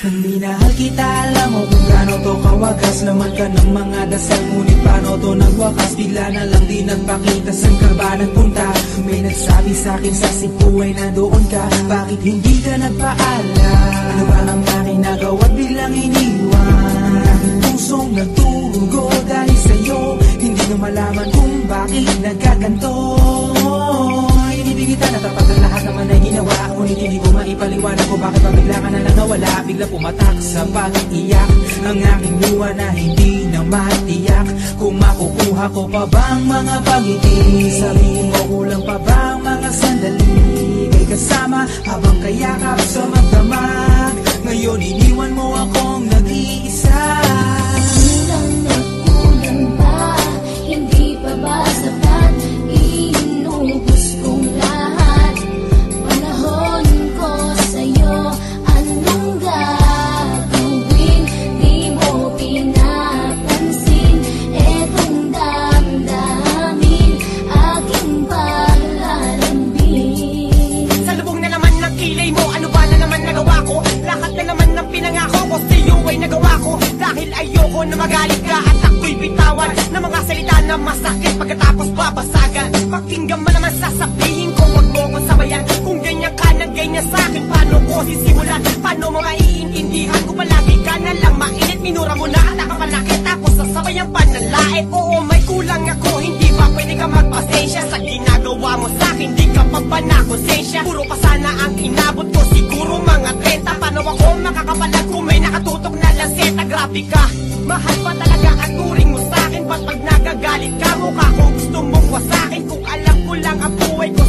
Nang minahal kita, alam mo kung gaano to kawagas Laman ka ng mga dasal, ngunit paano to nagwakas Bigla na lang di nagpakita, saan ka ba nagpunta? May nagsabi sa akin sa Cebu ay nandoon ka Bakit hindi ka nagpaalam? Ano ba ang aking nagawa't biglang iniwan? Aking pusong nagturugo dahil sa'yo Hindi na malaman kung bakit nagkaganto Inibig kita na tapat ang lahat ginawa Ngunit hindi ko maipaliwanag ko bakit pa bigla ka na lang nawala. Bigla pumatak sa pag-iiyak Ang aking luha na hindi na matiyak. Kung makukuha ko pa bang mga pangiti? Sabihin mo kulang pa bang mga sandali? May kasama habang kayakap sa magdamag ayoko na magalit ka At ako'y bitawan Ng mga salita na masakit. Pagkatapos babasagan Pakinggan mo naman sasabihin ko Huwag mo ko sabayan. Kung ganyan ka na ganyan sa akin Paano ko sisimulan? Paano mo maiintindihan Kung palagi ka na lang mainit? Minura mo na at nakapanakit Tapos sasabayan pa ng lait Oo may kulang ako Hindi ba pwede ka magpasensya Sa ginagawa mo sa akin? Di ka pa ba na konsensya Puro pa sana ang inabot ko Siguro mga 30 Paano ako makakapalag Kung may nakatutok na lanseta Grabe ka. Mahal pa talaga ang turing mo sa akin. Ba't pag nagagalit ka Mukha ko gusto mong wasakin? Kung alam ko lang ang buhay ko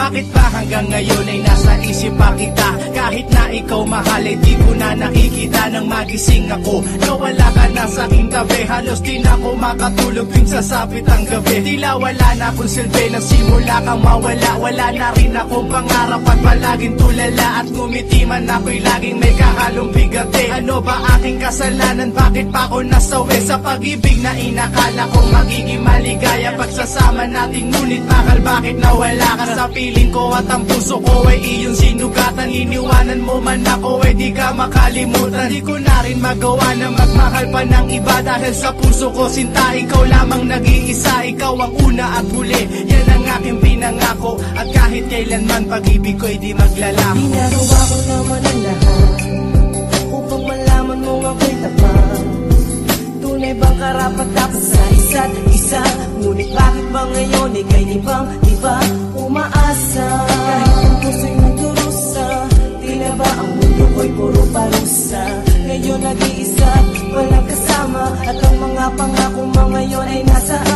Bakit ba hanggang ngayon ay nasa isip pa kita? Kahit na ikaw mahal ay di ko na nakikita Nang magising ako. Nawala ka na sa aking tabi Halos di na ako makatulog tuwing sasapit ang gabi. Tila wala na akong silbi Nang simula kang mawala. Wala na rin akong pangarap At palaging tulala. At ngumiti man ako'y laging may kahalong bigate. Ano ba aking kasalanan? Bakit pa ako nasawi sa pag-ibig na inakala kong magiging maligaya Pagsasama natin ngunit bakal bakit nawala ka sa piling ko At ang puso ko ay iyong sinugatan. Iniwanan mo man ako ay di ka makalimutan. Di ko na rin magawa na magmahal pa ng iba Dahil sa puso ko. Sinta ikaw lamang nag-iisa Ikaw ang una at huli. Yan ang aking pinangako At kahit kailanman pag-ibig ko ay di maglalako. Ginagawa ko naman ang lahat Upang malaman mo ako'y tapat Tunay bang karapat dapat sa isa't isa. Ngunit bakit ba ngayon ika'y di bang di ba umaasa? Kahit ang puso'y nagdurusa Di na ba ang mundo ko'y puro parusa? Ngayon nag-iisa, walang kasama. At ang mga pangako mo ngayon ay nasaan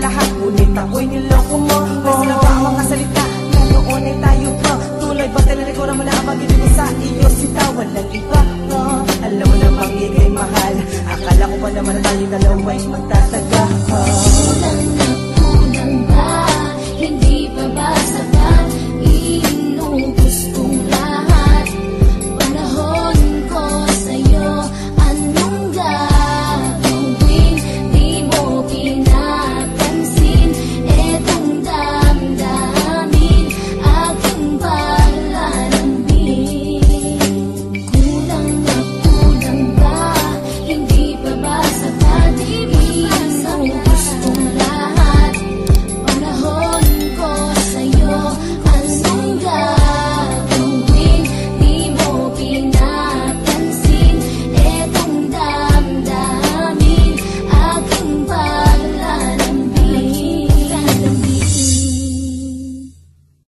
lahat Ngunit ako'y niloko mo. Kasi na ba ang mga salita? Na noon ay tayo pa. Tuloy ba tinarikura mo na ang pag-ibig ko sa iyo Sita walang iba no? Alam mo namang ikay mahal. Akala ko pa naman na tayo dalawa'y magtataga? Kulang na kulang pa, hindi pa ba?